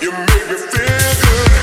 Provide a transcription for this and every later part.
You make me feel good.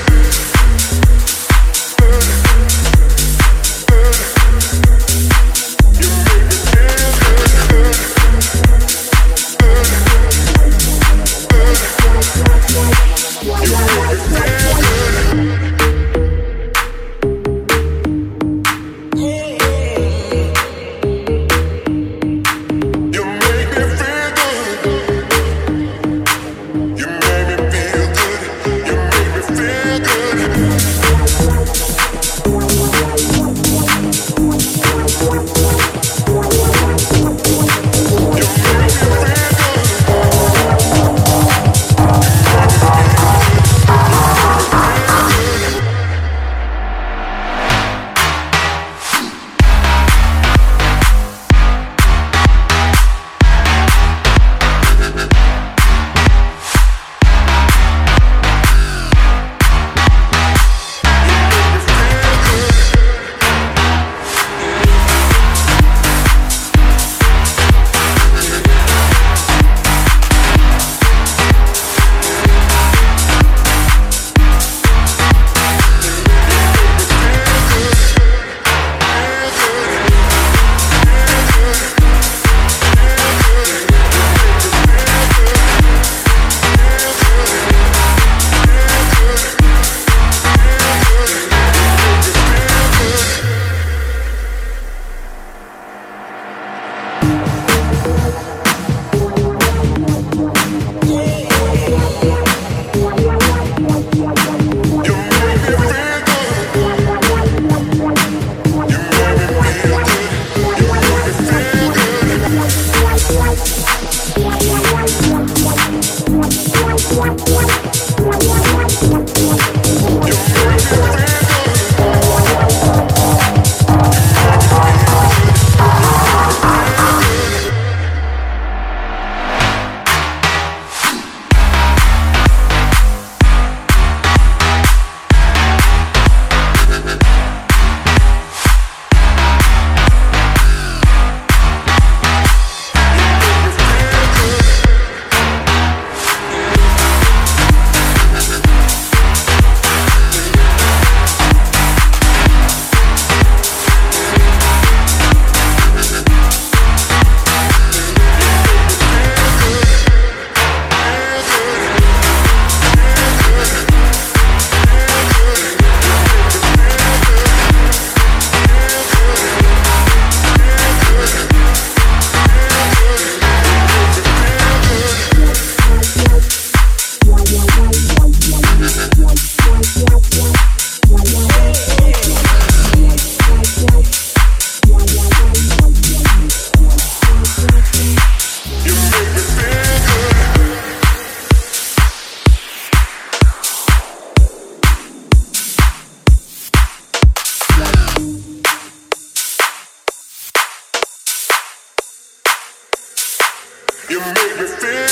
You make me feel